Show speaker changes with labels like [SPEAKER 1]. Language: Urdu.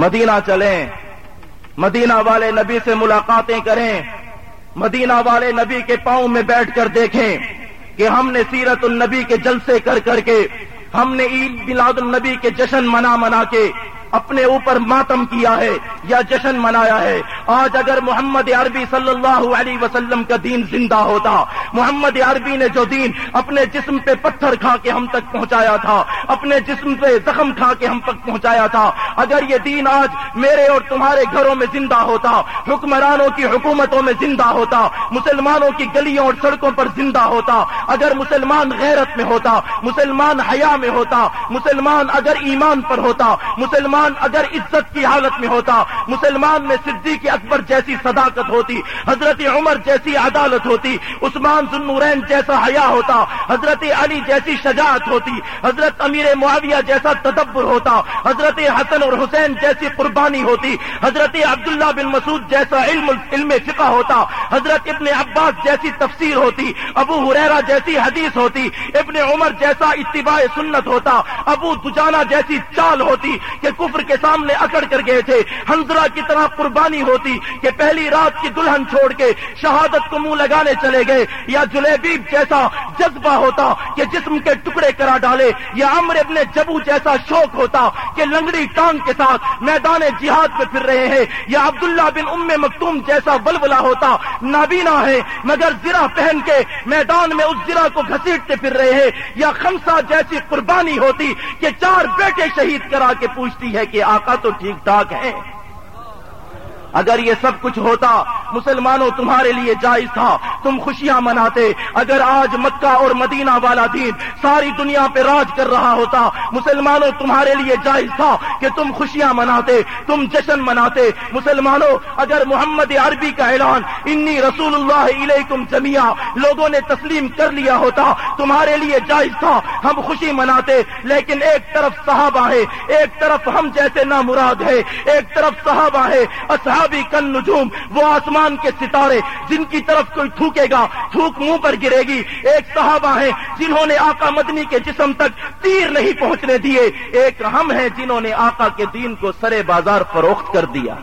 [SPEAKER 1] مدینہ چلیں۔ مدینہ والے نبی سے ملاقاتیں کریں۔ مدینہ والے نبی کے پاؤں میں بیٹھ کر دیکھیں کہ ہم نے سیرت النبی کے جلسے کر کر کے، ہم نے عید میلاد النبی کے جشن منا منا کے اپنے اوپر ماتم کیا ہے یا جشن منایا ہے۔ آج اگر محمد عربی صلی اللہ علیہ وسلم کا دین زندہ ہوتا، محمد عربی نے جو دین اپنے جسم پہ پتھر کھا کے ہم تک پہنچایا تھا، اپنے جسم پہ زخم کھا کے ہم تک پہنچایا تھا، اگر یہ دین آج میرے اور تمہارے گھروں میں زندہ ہوتا، حکمرانوں کی حکومتوں میں زندہ ہوتا، مسلمانوں کی گلیوں اور سڑکوں پر زندہ ہوتا، اگر مسلمان غیرت میں ہوتا، مسلمان حیا میں ہوتا، مسلمان اگر ایمان پر ہوتا، مسلمان اگر عزت کی حالت میں ہوتا، مسلمان میں صدیق اکبر جیسی صداقت ہوتی، حضرت عمر جیسی عدالت ہوتی، عثمان ذنورین جیسا حیا ہوتا، حضرت علی جیسی شجاعت ہوتی، حضرت امیر معاویہ جیسا تدبر ہوتا، حضرت حسن اور حسین جیسی قربانی ہوتی، حضرت عبداللہ بن مسعود جیسا علم علم فقہ ہوتا، حضرت ابن عباس جیسی تفسیر ہوتی، ابو حریرا جیسی حدیث ہوتی، ابن عمر جیسا اتباع سنت ہوتا، ابو دجانہ جیسی چال ہوتی کہ کفر کے سامنے اکڑ کر گئے تھے ہنزرا کی طرح قربانی ہوتی کہ پہلی رات کی دلہن چھوڑ کے شہادت کو منہ لگانے چلے گئے، یا جلیبیب جیسا جذبہ ہوتا کہ جسم کے ٹکڑے کرا ڈالے، یا امر ابن جبو جیسا شوق ہوتا کہ لنگڑی ٹانگ کے ساتھ میدان جہاد پہ پھر رہے ہیں، یا عبداللہ بن ام مکتوم جیسا بلبلا ہوتا، نابینا ہے، مگر زرا پہن کے میدان میں اس زرا کو گھسیٹتے پھر رہے ہیں، یا خمسہ جیسی قربانی ہوتی کہ چار بیٹے شہید کرا کے پوچھتی ہے کہ آقا تو ٹھیک ٹھاک ہے اگر یہ سب کچھ ہوتا مسلمانوں تمہارے لیے جائز تھا۔ تم خوشیاں مناتے۔ اگر آج مکہ اور مدینہ والا دین ساری دنیا پہ راج کر رہا ہوتا، مسلمانوں تمہارے لیے جائز تھا کہ تم خوشیاں مناتے، تم جشن مناتے۔ مسلمانوں، اگر محمد عربی کا اعلان انی رسول اللہ علیہ جمیا لوگوں نے تسلیم کر لیا ہوتا، تمہارے لیے جائز تھا، ہم خوشی مناتے۔ لیکن ایک طرف صحابہ ہے ایک طرف ہم جیسے نامراد ہے ایک طرف صحابہ ہے اصحابی کن نجوم، وہ آسمان کے ستارے، جن کی طرف کوئی تھوکے گا تھوک منہ پر گرے گی۔ ایک صحابہ ہیں جنہوں نے آقا مدنی کے جسم تک تیر نہیں پہنچنے دیے۔ ایک ہم ہیں جنہوں نے آقا کے دین کو سرے بازار فروخت کر دیا۔